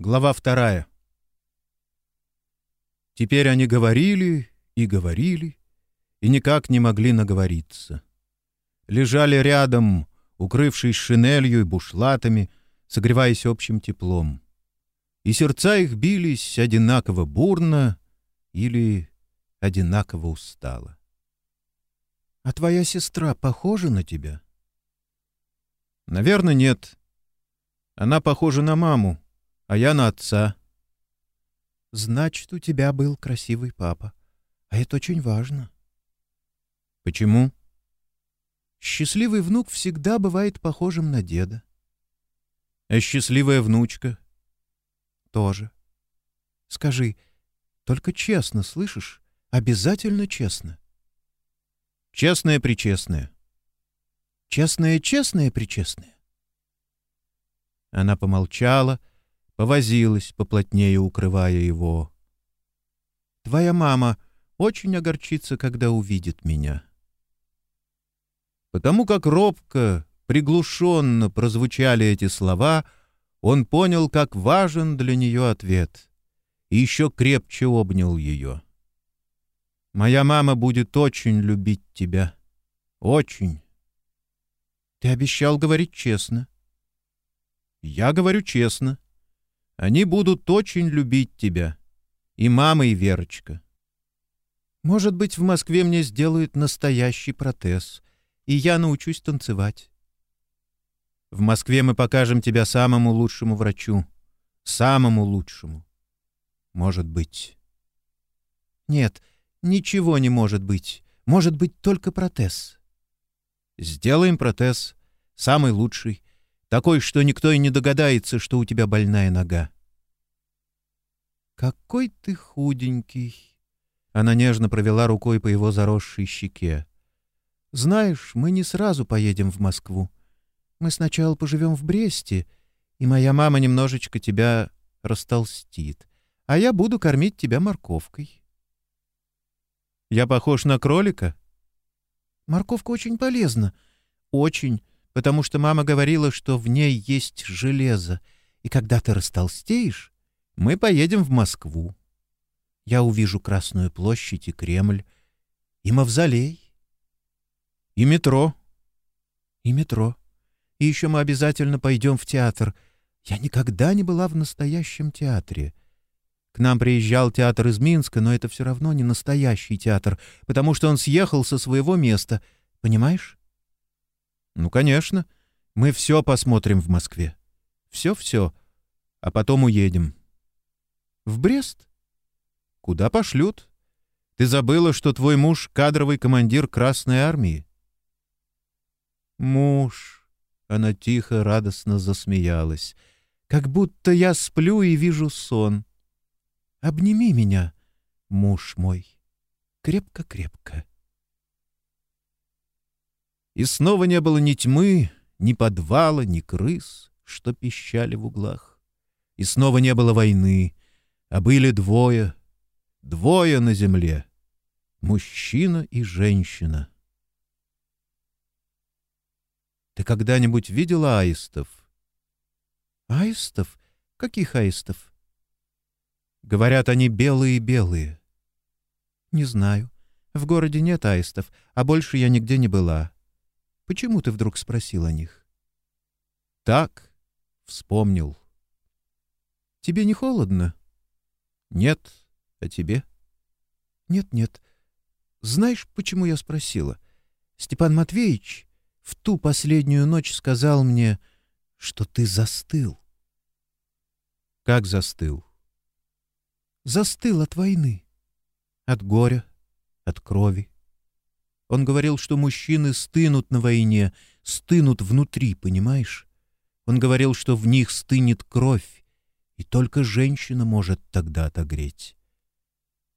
Глава вторая. Теперь они говорили и говорили, и никак не могли наговориться. Лежали рядом, укрывшись шинелью и бушлатами, согреваясь общим теплом. И сердца их бились одинаково бурно или одинаково устало. — А твоя сестра похожа на тебя? — Наверное, нет. Она похожа на маму, а я на отца. — Значит, у тебя был красивый папа. А это очень важно. — Почему? — Счастливый внук всегда бывает похожим на деда. — А счастливая внучка? — Тоже. — Скажи, только честно, слышишь? Обязательно честно. — Честное-причестное. — Честное-честное-причестное. Она помолчала, — повозилась, поплотнее укрывая его. «Твоя мама очень огорчится, когда увидит меня». Потому как робко, приглушенно прозвучали эти слова, он понял, как важен для нее ответ, и еще крепче обнял ее. «Моя мама будет очень любить тебя. Очень». «Ты обещал говорить честно». «Я говорю честно». Они будут очень любить тебя. И мама, и Верочка. Может быть, в Москве мне сделают настоящий протез, и я научусь танцевать. В Москве мы покажем тебя самому лучшему врачу. Самому лучшему. Может быть. Нет, ничего не может быть. Может быть только протез. Сделаем протез. Самый лучший. Такой, что никто и не догадается, что у тебя больная нога. «Какой ты худенький!» Она нежно провела рукой по его заросшей щеке. «Знаешь, мы не сразу поедем в Москву. Мы сначала поживем в Бресте, и моя мама немножечко тебя растолстит, а я буду кормить тебя морковкой». «Я похож на кролика?» «Морковка очень полезна. Очень потому что мама говорила, что в ней есть железо, и когда ты растолстеешь, мы поедем в Москву. Я увижу Красную площадь и Кремль, и Мавзолей, и метро, и метро. И еще мы обязательно пойдем в театр. Я никогда не была в настоящем театре. К нам приезжал театр из Минска, но это все равно не настоящий театр, потому что он съехал со своего места. Понимаешь? «Ну, конечно. Мы все посмотрим в Москве. Все-все. А потом уедем». «В Брест?» «Куда пошлют? Ты забыла, что твой муж — кадровый командир Красной Армии?» «Муж...» — она тихо, радостно засмеялась. «Как будто я сплю и вижу сон. Обними меня, муж мой, крепко-крепко». И снова не было ни тьмы, ни подвала, ни крыс, что пищали в углах. И снова не было войны, а были двое, двое на земле — мужчина и женщина. Ты когда-нибудь видела аистов? Аистов? Каких аистов? Говорят, они белые-белые. Не знаю. В городе нет аистов, а больше я нигде не была. Почему ты вдруг спросил о них? Так, вспомнил. Тебе не холодно? Нет. А тебе? Нет-нет. Знаешь, почему я спросила? Степан Матвеевич в ту последнюю ночь сказал мне, что ты застыл. Как застыл? Застыл от войны, от горя, от крови. Он говорил, что мужчины стынут на войне, стынут внутри, понимаешь? Он говорил, что в них стынет кровь, и только женщина может тогда отогреть.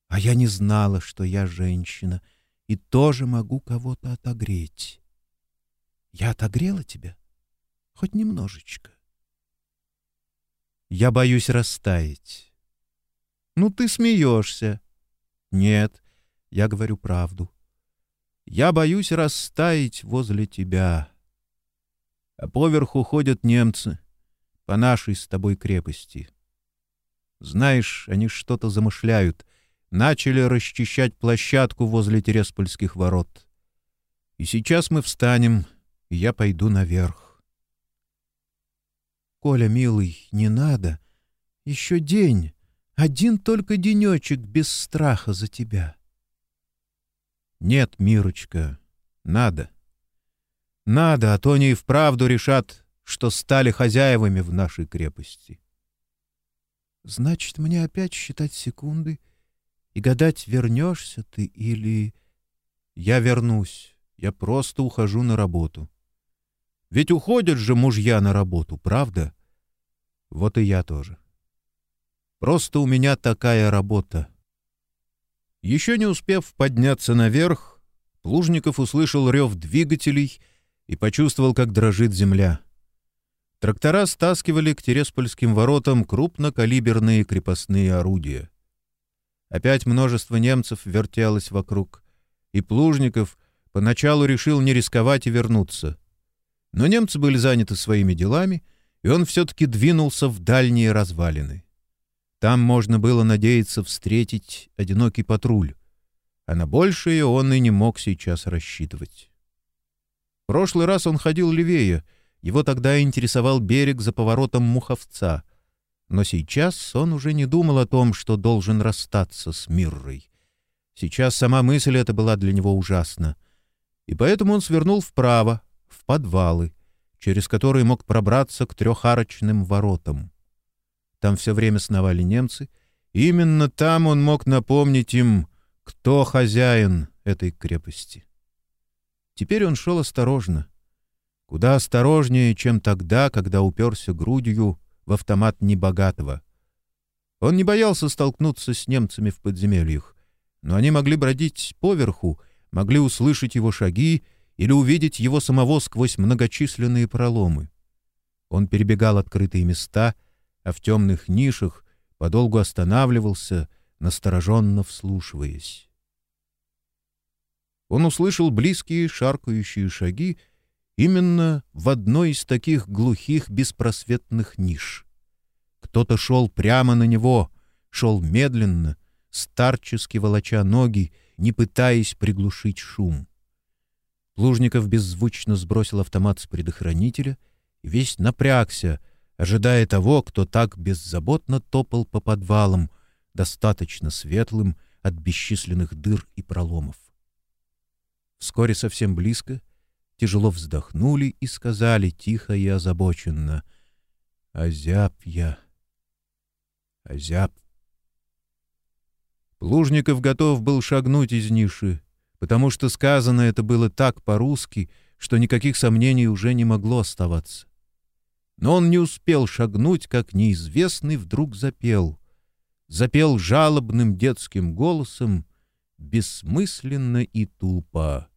А я не знала, что я женщина, и тоже могу кого-то отогреть. Я отогрела тебя? Хоть немножечко. Я боюсь растаять. Ну, ты смеешься. Нет, я говорю правду. Я боюсь растаять возле тебя. А поверху ходят немцы по нашей с тобой крепости. Знаешь, они что-то замышляют. Начали расчищать площадку возле Тереспольских ворот. И сейчас мы встанем, и я пойду наверх. Коля, милый, не надо. Еще день. Один только денечек без страха за тебя. Нет, Мирочка, надо. Надо, а то они и вправду решат, что стали хозяевами в нашей крепости. Значит, мне опять считать секунды и гадать, вернешься ты или... Я вернусь. Я просто ухожу на работу. Ведь уходят же мужья на работу, правда? Вот и я тоже. Просто у меня такая работа. Еще не успев подняться наверх, Плужников услышал рев двигателей и почувствовал, как дрожит земля. Трактора стаскивали к Тереспольским воротам крупнокалиберные крепостные орудия. Опять множество немцев вертелось вокруг, и Плужников поначалу решил не рисковать и вернуться. Но немцы были заняты своими делами, и он все-таки двинулся в дальние развалины. Там можно было надеяться встретить одинокий патруль, а на большее он и не мог сейчас рассчитывать. В прошлый раз он ходил левее, его тогда интересовал берег за поворотом Муховца, но сейчас он уже не думал о том, что должен расстаться с Миррой. Сейчас сама мысль эта была для него ужасна, и поэтому он свернул вправо, в подвалы, через которые мог пробраться к трехарочным воротам. Там все время сновали немцы. Именно там он мог напомнить им, кто хозяин этой крепости. Теперь он шел осторожно. Куда осторожнее, чем тогда, когда уперся грудью в автомат небогатого. Он не боялся столкнуться с немцами в подземельях, но они могли бродить поверху, могли услышать его шаги или увидеть его самого сквозь многочисленные проломы. Он перебегал открытые места — а в темных нишах подолгу останавливался, настороженно вслушиваясь. Он услышал близкие шаркающие шаги именно в одной из таких глухих беспросветных ниш. Кто-то шел прямо на него, шел медленно, старчески волоча ноги, не пытаясь приглушить шум. Плужников беззвучно сбросил автомат с предохранителя и весь напрягся — ожидая того, кто так беззаботно топал по подвалам, достаточно светлым от бесчисленных дыр и проломов. Вскоре совсем близко тяжело вздохнули и сказали тихо и озабоченно «Озяб я, озяб». Плужников готов был шагнуть из ниши, потому что сказано это было так по-русски, что никаких сомнений уже не могло оставаться. Но он не успел шагнуть, как неизвестный вдруг запел. Запел жалобным детским голосом, бессмысленно и тупо.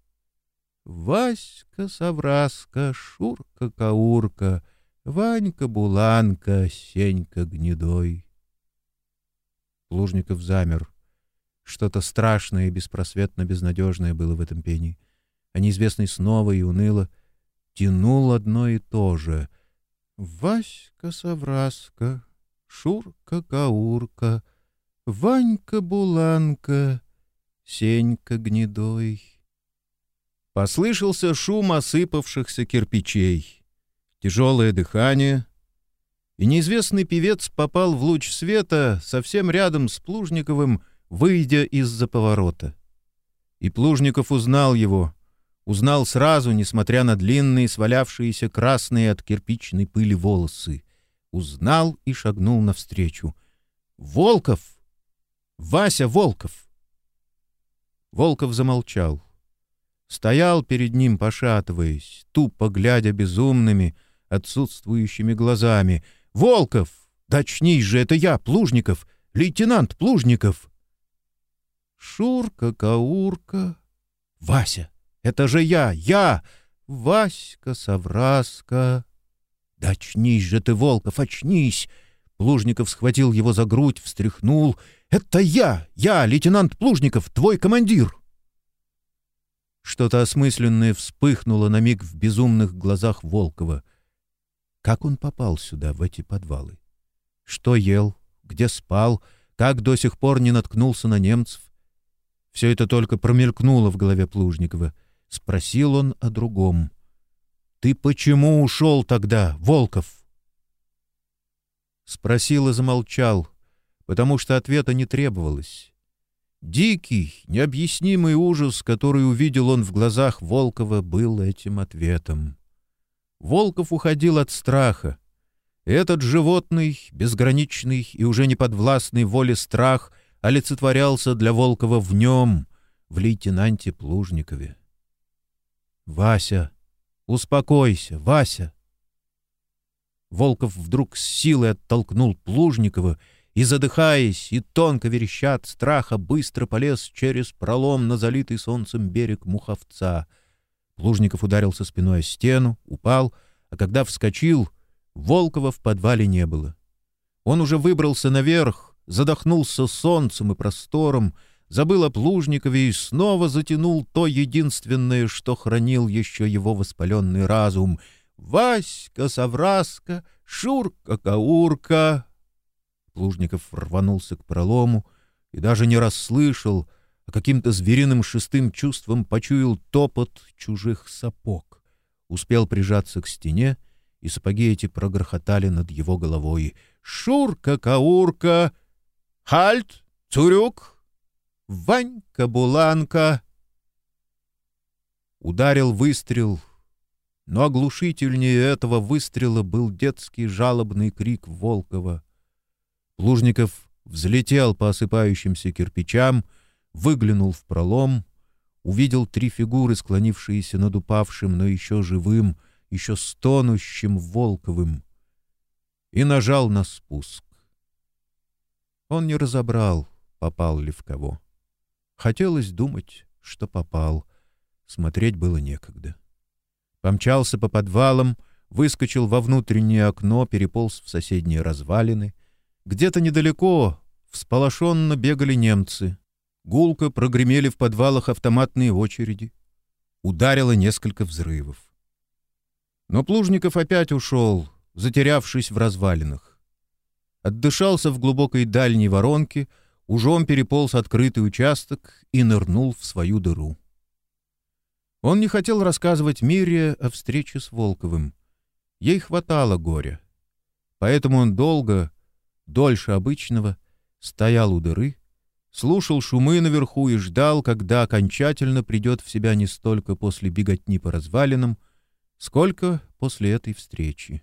Васька, Савраска, Шурка, Каурка, Ванька, Буланка, Сенька, Гнедой. Плужников замер. Что-то страшное и беспросветно безнадежное было в этом пении. А неизвестный снова и уныло тянул одно и то же — Васька-совраска, Шурка-каурка, Ванька-буланка, Сенька-гнедой. Послышался шум осыпавшихся кирпичей, тяжелое дыхание, и неизвестный певец попал в луч света совсем рядом с Плужниковым, выйдя из-за поворота. И Плужников узнал его — Узнал сразу, несмотря на длинные, свалявшиеся красные от кирпичной пыли волосы. Узнал и шагнул навстречу. «Волков! Вася Волков!» Волков замолчал. Стоял перед ним, пошатываясь, тупо глядя безумными, отсутствующими глазами. «Волков! Точнись же, это я, Плужников! Лейтенант Плужников!» «Шурка-каурка! Вася!» Это же я, я, Васька Савраска. Да очнись же ты, Волков, очнись! Плужников схватил его за грудь, встряхнул. «Это я! Я, лейтенант Плужников, твой командир!» Что-то осмысленное вспыхнуло на миг в безумных глазах Волкова. Как он попал сюда, в эти подвалы? Что ел, где спал, как до сих пор не наткнулся на немцев. Все это только промелькнуло в голове Плужникова. Спросил он о другом. «Ты почему ушел тогда, Волков?» Спросил и замолчал, потому что ответа не требовалось. Дикий, необъяснимый ужас, который увидел он в глазах Волкова, был этим ответом. Волков уходил от страха. Этот животный, безграничный и уже не подвластный воле страх олицетворялся для Волкова в нем, в лейтенанте Плужникове. «Вася! Успокойся, Вася!» Волков вдруг с силой оттолкнул Плужникова и, задыхаясь и тонко вереща от страха, быстро полез через пролом на залитый солнцем берег Муховца. Плужников ударился спиной о стену, упал, а когда вскочил, Волкова в подвале не было. Он уже выбрался наверх, задохнулся солнцем и простором, забыл о Плужникове и снова затянул то единственное, что хранил еще его воспаленный разум — «Васька, Савраска, Шурка-каурка!» Плужников рванулся к пролому и даже не расслышал, а каким-то звериным шестым чувством почуял топот чужих сапог. Успел прижаться к стене, и сапоги эти прогрохотали над его головой. «Шурка-каурка! Хальт! Цурюк! Ванька-буланка!» Ударил выстрел — но оглушительнее этого выстрела был детский жалобный крик Волкова. Плужников взлетел по осыпающимся кирпичам, выглянул в пролом, увидел три фигуры, склонившиеся над упавшим, но еще живым, еще стонущим Волковым, и нажал на спуск. Он не разобрал, попал ли в кого. Хотелось думать, что попал. Смотреть было некогда. Помчался по подвалам, выскочил во внутреннее окно, переполз в соседние развалины. Где-то недалеко всполошенно бегали немцы. Гулко прогремели в подвалах автоматные очереди. Ударило несколько взрывов. Но Плужников опять ушел, затерявшись в развалинах. Отдышался в глубокой дальней воронке, ужом переполз открытый участок и нырнул в свою дыру. Он не хотел рассказывать Мире о встрече с Волковым. Ей хватало горя. Поэтому он долго, дольше обычного, стоял у дыры, слушал шумы наверху и ждал, когда окончательно придет в себя не столько после беготни по развалинам, сколько после этой встречи.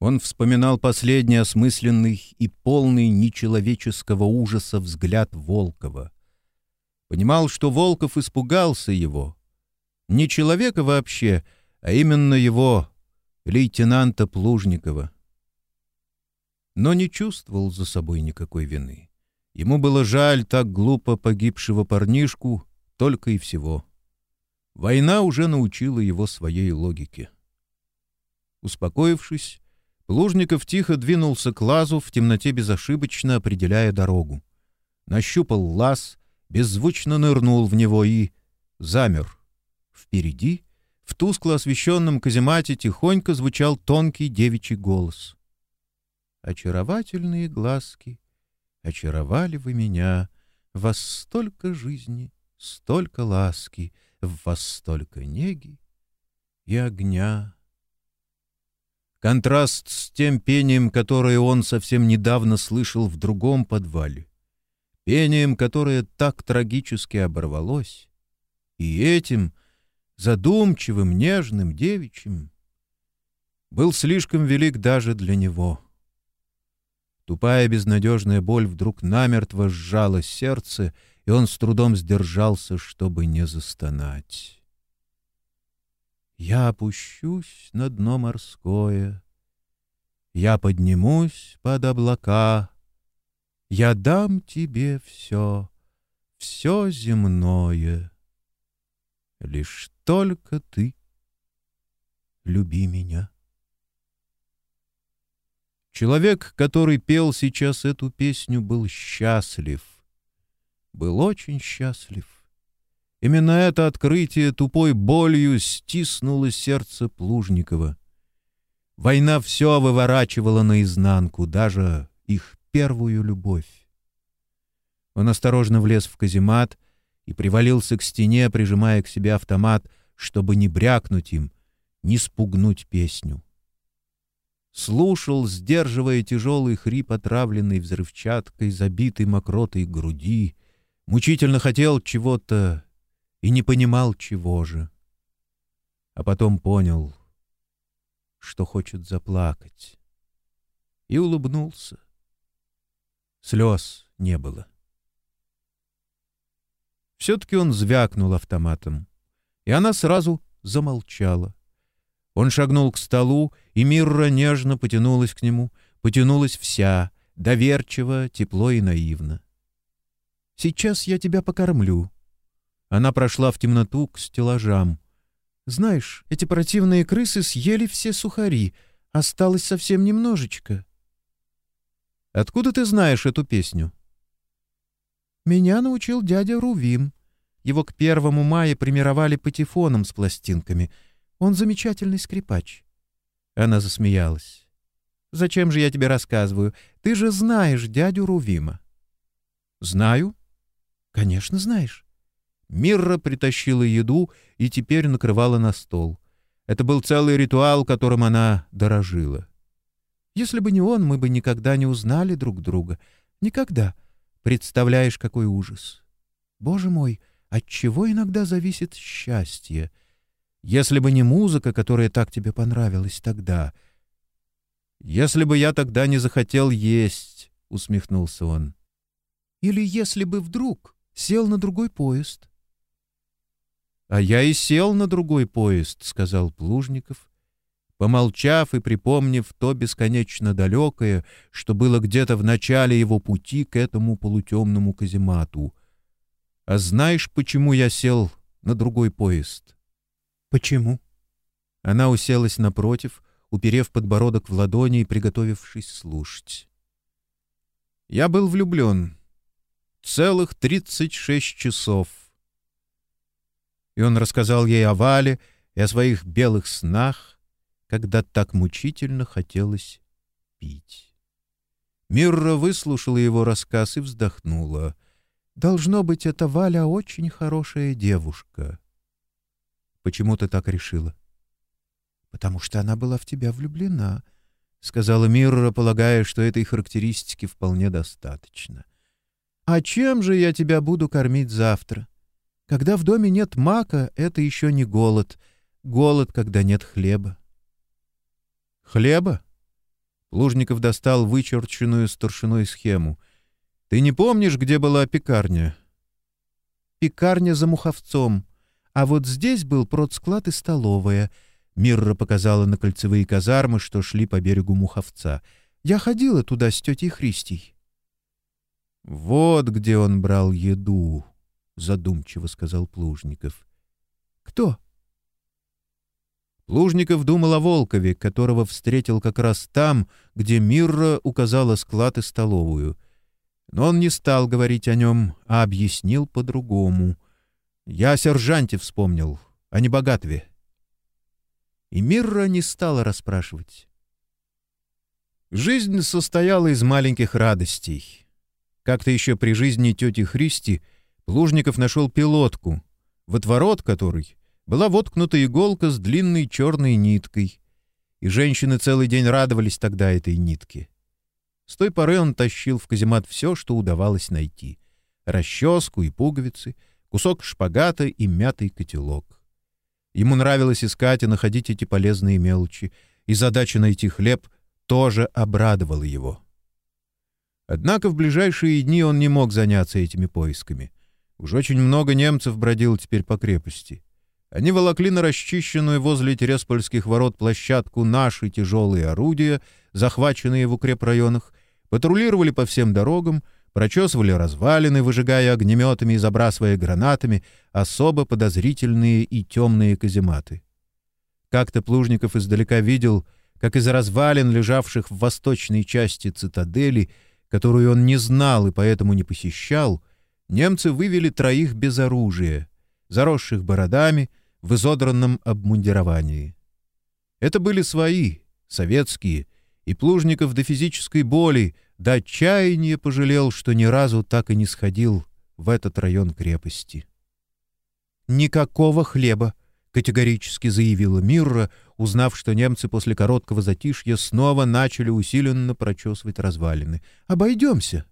Он вспоминал последний осмысленный и полный нечеловеческого ужаса взгляд Волкова. Понимал, что Волков испугался его, не человека вообще, а именно его, лейтенанта Плужникова. Но не чувствовал за собой никакой вины. Ему было жаль так глупо погибшего парнишку, только и всего. Война уже научила его своей логике. Успокоившись, Плужников тихо двинулся к лазу, в темноте безошибочно определяя дорогу. Нащупал лаз, беззвучно нырнул в него и замер — Впереди, в тускло освещенном каземате, тихонько звучал тонкий девичий голос. «Очаровательные глазки, очаровали вы меня, вас столько жизни, столько ласки, в вас столько неги и огня». Контраст с тем пением, которое он совсем недавно слышал в другом подвале. Пением, которое так трагически оборвалось. И этим, задумчивым, нежным, девичьим, был слишком велик даже для него. Тупая безнадежная боль вдруг намертво сжала сердце, и он с трудом сдержался, чтобы не застонать. Я опущусь на дно морское, Я поднимусь под облака, Я дам тебе все, все земное. Лишь только ты люби меня. Человек, который пел сейчас эту песню, был счастлив. Был очень счастлив. Именно это открытие тупой болью стиснуло сердце Плужникова. Война все выворачивала наизнанку, даже их первую любовь. Он осторожно влез в каземат и привалился к стене, прижимая к себе автомат, чтобы не брякнуть им, не спугнуть песню. Слушал, сдерживая тяжелый хрип, отравленный взрывчаткой, забитой мокротой груди, мучительно хотел чего-то и не понимал, чего же. А потом понял, что хочет заплакать, и улыбнулся. Слез не было. Все-таки он звякнул автоматом, и она сразу замолчала. Он шагнул к столу, и Мирра нежно потянулась к нему, потянулась вся, доверчиво, тепло и наивно. «Сейчас я тебя покормлю». Она прошла в темноту к стеллажам. «Знаешь, эти противные крысы съели все сухари. Осталось совсем немножечко». «Откуда ты знаешь эту песню?» «Меня научил дядя Рувим. Его к первому мая примировали патефоном с пластинками. Он замечательный скрипач». Она засмеялась. «Зачем же я тебе рассказываю? Ты же знаешь дядю Рувима». «Знаю?» «Конечно, знаешь». Мирра притащила еду и теперь накрывала на стол. Это был целый ритуал, которым она дорожила. «Если бы не он, мы бы никогда не узнали друг друга. Никогда. Представляешь, какой ужас. Боже мой, от чего иногда зависит счастье? Если бы не музыка, которая так тебе понравилась тогда. Если бы я тогда не захотел есть, усмехнулся он. Или если бы вдруг сел на другой поезд. А я и сел на другой поезд, сказал Плужников, помолчав и припомнив то бесконечно далекое, что было где-то в начале его пути к этому полутемному каземату. А знаешь, почему я сел на другой поезд? Почему? Она уселась напротив, уперев подбородок в ладони и приготовившись слушать. Я был влюблен. Целых тридцать шесть часов. И он рассказал ей о Вале и о своих белых снах, когда так мучительно хотелось пить. Мирра выслушала его рассказ и вздохнула — Должно быть, эта Валя очень хорошая девушка. Почему ты так решила? Потому что она была в тебя влюблена, сказала Мирра, полагая, что этой характеристики вполне достаточно. А чем же я тебя буду кормить завтра? Когда в доме нет мака, это еще не голод. Голод, когда нет хлеба. Хлеба? Плужников достал вычерченную старшиной схему — ты не помнишь, где была пекарня? Пекарня за Муховцом. А вот здесь был продсклад и столовая. Мирра показала на кольцевые казармы, что шли по берегу Муховца. Я ходила туда с тетей Христей. Вот где он брал еду, задумчиво сказал Плужников. Кто? Плужников думал о Волкове, которого встретил как раз там, где Мирра указала склад и столовую — но он не стал говорить о нем, а объяснил по-другому. «Я о сержанте вспомнил, а не богатве». И Мирра не стала расспрашивать. Жизнь состояла из маленьких радостей. Как-то еще при жизни тети Христи Плужников нашел пилотку, в отворот которой была воткнута иголка с длинной черной ниткой, и женщины целый день радовались тогда этой нитке. С той поры он тащил в каземат все, что удавалось найти. Расческу и пуговицы, кусок шпагата и мятый котелок. Ему нравилось искать и находить эти полезные мелочи, и задача найти хлеб тоже обрадовала его. Однако в ближайшие дни он не мог заняться этими поисками. Уж очень много немцев бродило теперь по крепости. Они волокли на расчищенную возле Тереспольских ворот площадку наши тяжелые орудия, захваченные в укрепрайонах, Патрулировали по всем дорогам, прочесывали развалины, выжигая огнеметами и забрасывая гранатами особо подозрительные и темные казематы. Как-то Плужников издалека видел, как из развалин, лежавших в восточной части цитадели, которую он не знал и поэтому не посещал, немцы вывели троих без оружия, заросших бородами, в изодранном обмундировании. Это были свои, советские, и Плужников до физической боли до отчаяния пожалел, что ни разу так и не сходил в этот район крепости. «Никакого хлеба!» — категорически заявила Мирра, узнав, что немцы после короткого затишья снова начали усиленно прочесывать развалины. «Обойдемся!»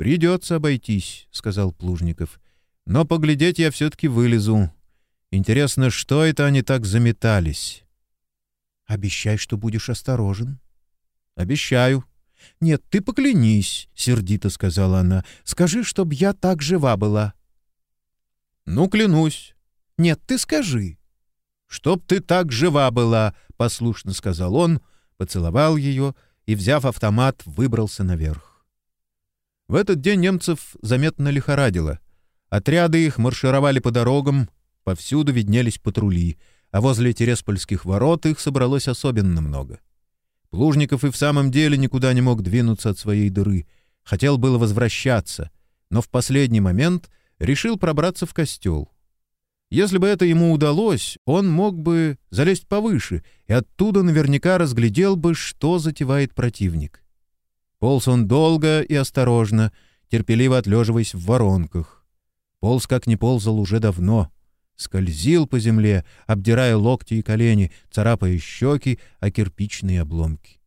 «Придется обойтись», — сказал Плужников. «Но поглядеть я все-таки вылезу. Интересно, что это они так заметались?» «Обещай, что будешь осторожен». «Обещаю». «Нет, ты поклянись», — сердито сказала она. «Скажи, чтоб я так жива была». «Ну, клянусь». «Нет, ты скажи». «Чтоб ты так жива была», — послушно сказал он, поцеловал ее и, взяв автомат, выбрался наверх. В этот день немцев заметно лихорадило. Отряды их маршировали по дорогам, повсюду виднелись патрули, а возле Тереспольских ворот их собралось особенно много. Плужников и в самом деле никуда не мог двинуться от своей дыры. Хотел было возвращаться, но в последний момент решил пробраться в костел. Если бы это ему удалось, он мог бы залезть повыше и оттуда наверняка разглядел бы, что затевает противник. Полз он долго и осторожно, терпеливо отлеживаясь в воронках. Полз как не ползал уже давно — скользил по земле, обдирая локти и колени, царапая щеки о кирпичные обломки.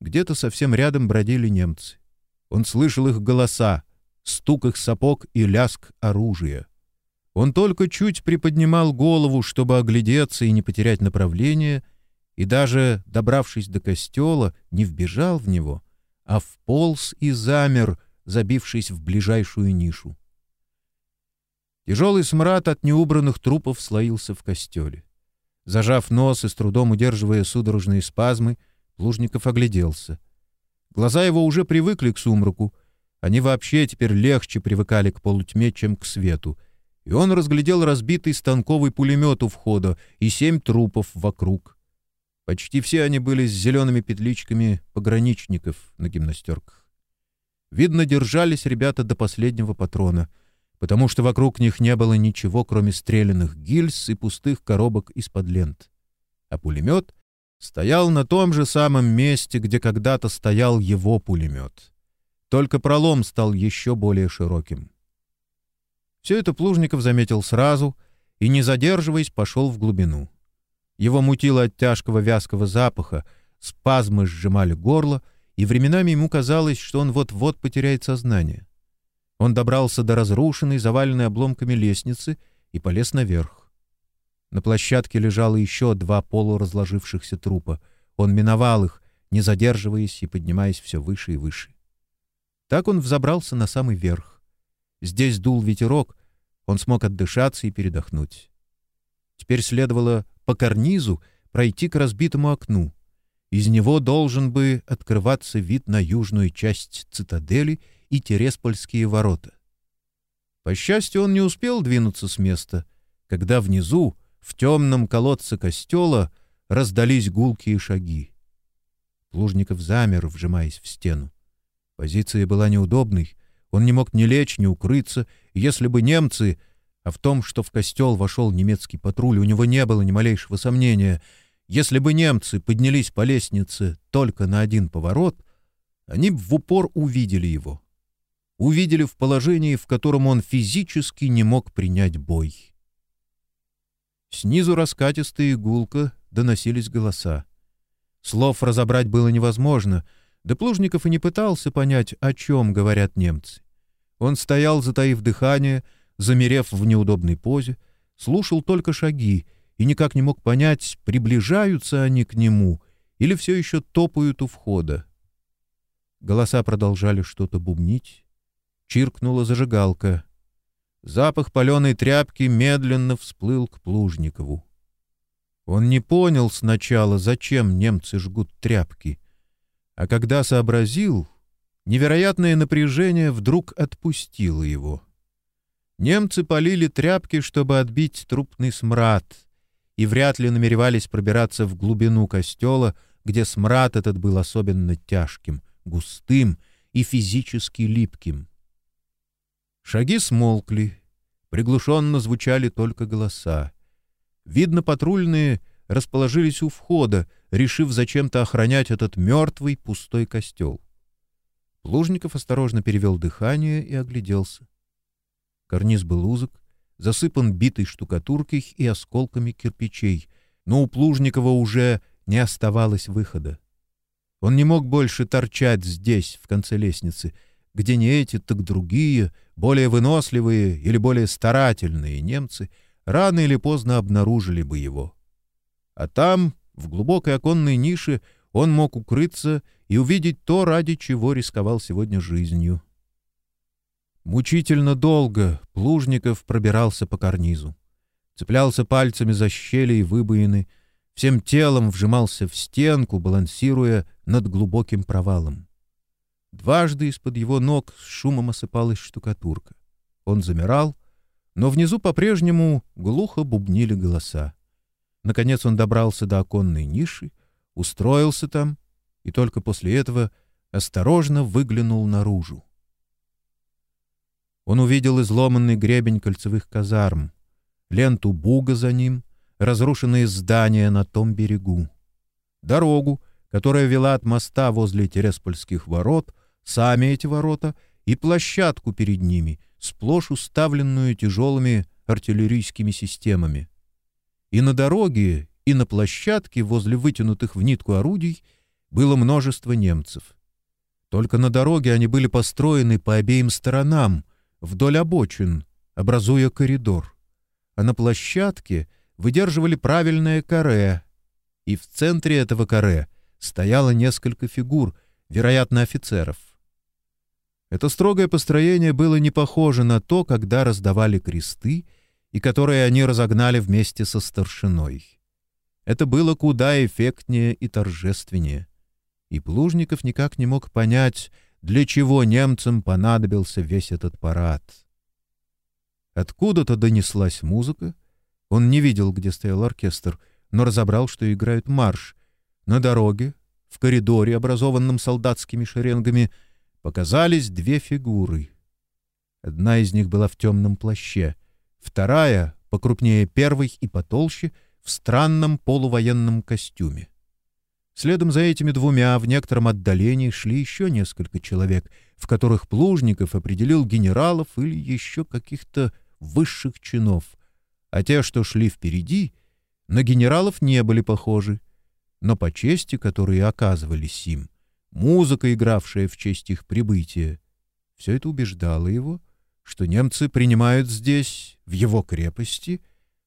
Где-то совсем рядом бродили немцы. Он слышал их голоса, стук их сапог и ляск оружия. Он только чуть приподнимал голову, чтобы оглядеться и не потерять направление, и даже, добравшись до костела, не вбежал в него, а вполз и замер, забившись в ближайшую нишу. Тяжелый смрад от неубранных трупов слоился в костеле. Зажав нос и с трудом удерживая судорожные спазмы, Плужников огляделся. Глаза его уже привыкли к сумраку. Они вообще теперь легче привыкали к полутьме, чем к свету. И он разглядел разбитый станковый пулемет у входа и семь трупов вокруг. Почти все они были с зелеными петличками пограничников на гимнастерках. Видно, держались ребята до последнего патрона — потому что вокруг них не было ничего, кроме стрелянных гильз и пустых коробок из-под лент. А пулемет стоял на том же самом месте, где когда-то стоял его пулемет. Только пролом стал еще более широким. Все это Плужников заметил сразу и, не задерживаясь, пошел в глубину. Его мутило от тяжкого вязкого запаха, спазмы сжимали горло, и временами ему казалось, что он вот-вот потеряет сознание. Он добрался до разрушенной, заваленной обломками лестницы и полез наверх. На площадке лежало еще два полуразложившихся трупа. Он миновал их, не задерживаясь и поднимаясь все выше и выше. Так он взобрался на самый верх. Здесь дул ветерок, он смог отдышаться и передохнуть. Теперь следовало по карнизу пройти к разбитому окну. Из него должен бы открываться вид на южную часть цитадели — и Тереспольские ворота. По счастью, он не успел двинуться с места, когда внизу, в темном колодце костела, раздались гулкие шаги. Плужников замер, вжимаясь в стену. Позиция была неудобной, он не мог ни лечь, ни укрыться, если бы немцы... А в том, что в костел вошел немецкий патруль, у него не было ни малейшего сомнения. Если бы немцы поднялись по лестнице только на один поворот, они бы в упор увидели его увидели в положении, в котором он физически не мог принять бой. Снизу раскатистые гулко доносились голоса. Слов разобрать было невозможно, да Плужников и не пытался понять, о чем говорят немцы. Он стоял, затаив дыхание, замерев в неудобной позе, слушал только шаги и никак не мог понять, приближаются они к нему или все еще топают у входа. Голоса продолжали что-то бубнить, чиркнула зажигалка. Запах паленой тряпки медленно всплыл к Плужникову. Он не понял сначала, зачем немцы жгут тряпки, а когда сообразил, невероятное напряжение вдруг отпустило его. Немцы полили тряпки, чтобы отбить трупный смрад, и вряд ли намеревались пробираться в глубину костела, где смрад этот был особенно тяжким, густым и физически липким. Шаги смолкли, приглушенно звучали только голоса. Видно, патрульные расположились у входа, решив зачем-то охранять этот мертвый пустой костел. Плужников осторожно перевел дыхание и огляделся. Карниз был узок, засыпан битой штукатуркой и осколками кирпичей, но у Плужникова уже не оставалось выхода. Он не мог больше торчать здесь, в конце лестницы, где не эти, так другие, более выносливые или более старательные немцы рано или поздно обнаружили бы его. А там, в глубокой оконной нише, он мог укрыться и увидеть то, ради чего рисковал сегодня жизнью. Мучительно долго Плужников пробирался по карнизу. Цеплялся пальцами за щели и выбоины, всем телом вжимался в стенку, балансируя над глубоким провалом. Дважды из-под его ног с шумом осыпалась штукатурка. Он замирал, но внизу по-прежнему глухо бубнили голоса. Наконец он добрался до оконной ниши, устроился там и только после этого осторожно выглянул наружу. Он увидел изломанный гребень кольцевых казарм, ленту буга за ним, разрушенные здания на том берегу, дорогу, которая вела от моста возле Тереспольских ворот, сами эти ворота и площадку перед ними, сплошь уставленную тяжелыми артиллерийскими системами. И на дороге, и на площадке возле вытянутых в нитку орудий было множество немцев. Только на дороге они были построены по обеим сторонам, вдоль обочин, образуя коридор. А на площадке выдерживали правильное каре, и в центре этого каре стояло несколько фигур, вероятно, офицеров. Это строгое построение было не похоже на то, когда раздавали кресты, и которые они разогнали вместе со старшиной. Это было куда эффектнее и торжественнее. И Плужников никак не мог понять, для чего немцам понадобился весь этот парад. Откуда-то донеслась музыка. Он не видел, где стоял оркестр, но разобрал, что играют марш. На дороге, в коридоре, образованном солдатскими шеренгами, показались две фигуры. Одна из них была в темном плаще, вторая, покрупнее первой и потолще, в странном полувоенном костюме. Следом за этими двумя в некотором отдалении шли еще несколько человек, в которых Плужников определил генералов или еще каких-то высших чинов, а те, что шли впереди, на генералов не были похожи, но по чести, которые оказывались им, музыка, игравшая в честь их прибытия, все это убеждало его, что немцы принимают здесь, в его крепости,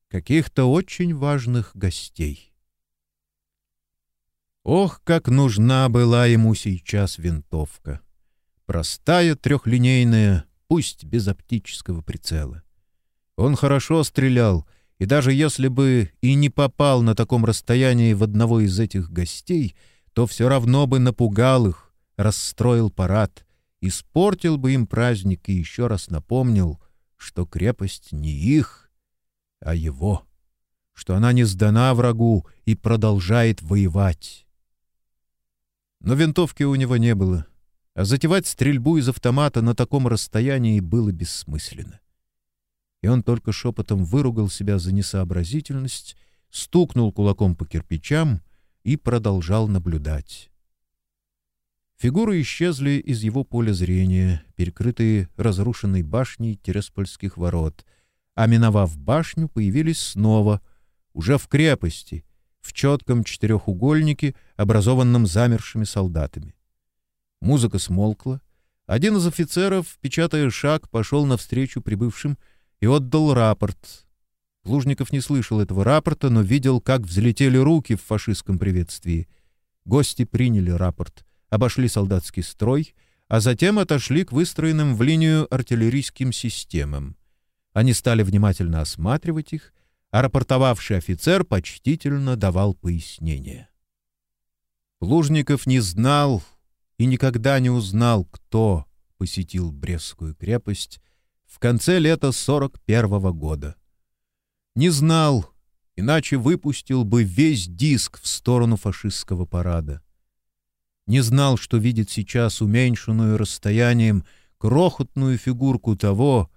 каких-то очень важных гостей. Ох, как нужна была ему сейчас винтовка! Простая трехлинейная, пусть без оптического прицела. Он хорошо стрелял, и даже если бы и не попал на таком расстоянии в одного из этих гостей, то все равно бы напугал их, расстроил парад, испортил бы им праздник и еще раз напомнил, что крепость не их, а его, что она не сдана врагу и продолжает воевать. Но винтовки у него не было, а затевать стрельбу из автомата на таком расстоянии было бессмысленно. И он только шепотом выругал себя за несообразительность, стукнул кулаком по кирпичам и продолжал наблюдать. Фигуры исчезли из его поля зрения, перекрытые разрушенной башней Тереспольских ворот, а миновав башню, появились снова, уже в крепости — в четком четырехугольнике, образованном замершими солдатами. Музыка смолкла. Один из офицеров, печатая шаг, пошел навстречу прибывшим и отдал рапорт. Плужников не слышал этого рапорта, но видел, как взлетели руки в фашистском приветствии. Гости приняли рапорт, обошли солдатский строй, а затем отошли к выстроенным в линию артиллерийским системам. Они стали внимательно осматривать их, рапортовавший офицер почтительно давал пояснение. Плужников не знал и никогда не узнал, кто посетил Брестскую крепость в конце лета 41 -го года. Не знал, иначе выпустил бы весь диск в сторону фашистского парада. Не знал, что видит сейчас уменьшенную расстоянием крохотную фигурку того,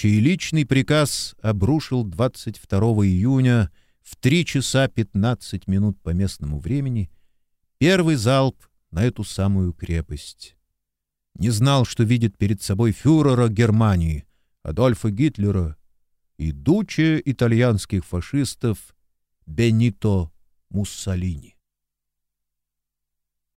чей личный приказ обрушил 22 июня в 3 часа 15 минут по местному времени первый залп на эту самую крепость. не знал, что видит перед собой фюрера Германии, Адольфа Гитлера и дуче итальянских фашистов Бенито Муссолини.